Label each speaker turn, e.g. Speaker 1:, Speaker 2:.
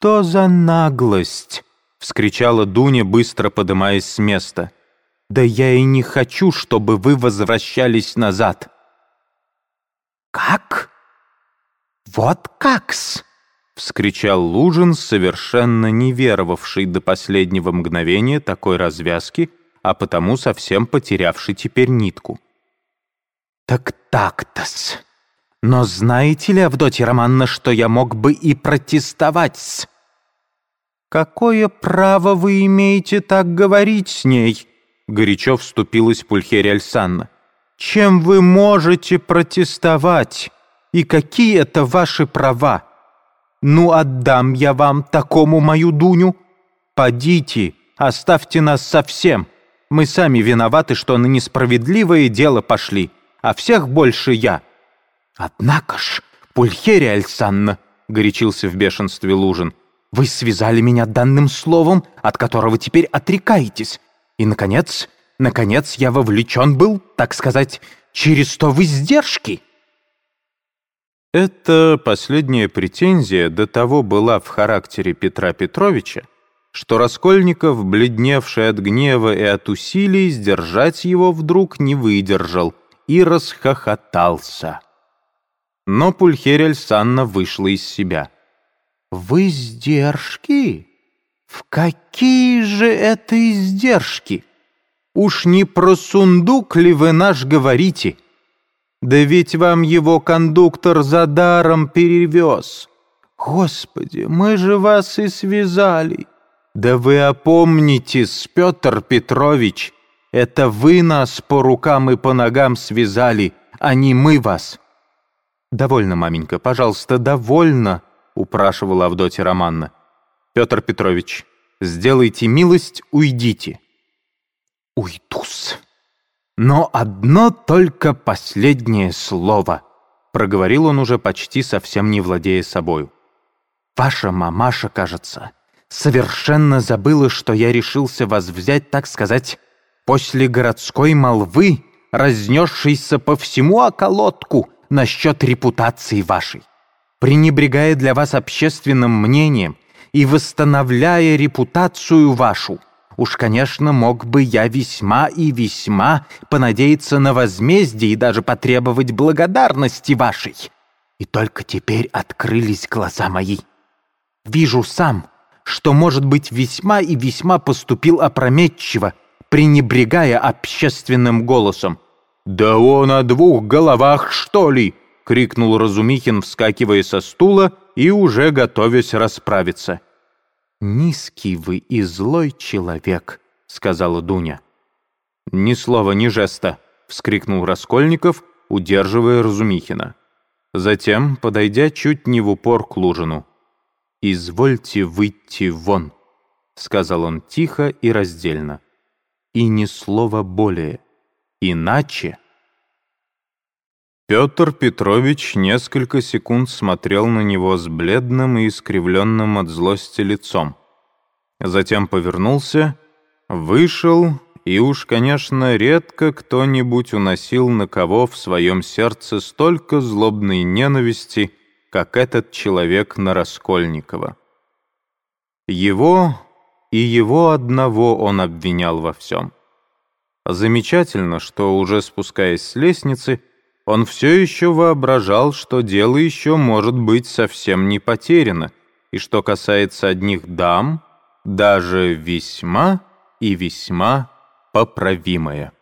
Speaker 1: «Что за наглость!» — вскричала Дуня, быстро подымаясь с места. «Да я и не хочу, чтобы вы возвращались назад».
Speaker 2: «Как? Вот как-с!»
Speaker 1: — вскричал Лужин, совершенно не веровавший до последнего мгновения такой развязки, а потому совсем потерявший теперь нитку.
Speaker 2: «Так так-то-с! Но знаете ли, Авдотья Романна, что я мог бы и протестовать-с?»
Speaker 1: «Какое право вы имеете так говорить с ней?» Горячо вступилась Пульхерия Альсанна. «Чем вы можете протестовать? И какие это ваши права? Ну, отдам я вам такому мою Дуню. Подите, оставьте нас совсем. Мы сами виноваты, что на несправедливое дело пошли, а всех больше я».
Speaker 2: «Однако ж, Пульхерия Альсанна», — горячился в бешенстве Лужин, вы связали меня данным словом, от которого теперь отрекаетесь. И, наконец, наконец я вовлечен был, так сказать, через то в издержки».
Speaker 1: Эта последняя претензия до того была в характере Петра Петровича, что Раскольников, бледневший от гнева и от усилий, сдержать его вдруг не выдержал и расхохотался. Но Пульхерель Санна вышла из себя.
Speaker 2: «В издержки? В какие же это издержки? Уж не про сундук ли вы наш говорите? Да ведь вам его кондуктор за даром перевез. Господи, мы же вас и связали. Да вы опомнитесь, Петр Петрович, это вы нас по рукам и по ногам связали, а не мы вас».
Speaker 1: «Довольно, маменька, пожалуйста, довольно», — упрашивала Авдотья Романна. «Петр Петрович, сделайте милость, уйдите».
Speaker 2: «Уйдус. Но одно только последнее слово», — проговорил он уже почти совсем не владея собою. «Ваша мамаша, кажется, совершенно забыла, что я решился вас взять, так сказать, после городской молвы, разнесшейся по всему околотку насчет репутации вашей пренебрегая для вас общественным мнением и восстановляя репутацию вашу, уж, конечно, мог бы я весьма и весьма понадеяться на возмездие и даже потребовать благодарности вашей. И только теперь открылись глаза мои. Вижу сам, что, может быть, весьма и весьма поступил опрометчиво, пренебрегая общественным голосом.
Speaker 1: «Да он о двух головах, что ли?» — крикнул Разумихин, вскакивая со стула и уже готовясь расправиться.
Speaker 2: «Низкий вы и злой человек», — сказала Дуня.
Speaker 1: «Ни слова, ни жеста», — вскрикнул Раскольников, удерживая Разумихина. Затем, подойдя чуть не в упор к Лужину. «Извольте выйти вон», — сказал он тихо и раздельно. «И ни слова более. Иначе...» Петр Петрович несколько секунд смотрел на него с бледным и искривленным от злости лицом. Затем повернулся, вышел, и уж, конечно, редко кто-нибудь уносил на кого в своем сердце столько злобной ненависти, как этот человек на Раскольникова. Его и его одного он обвинял во всем. Замечательно, что, уже спускаясь с лестницы, он все еще воображал, что дело еще может быть совсем не потеряно, и что касается одних дам, даже весьма и весьма поправимое.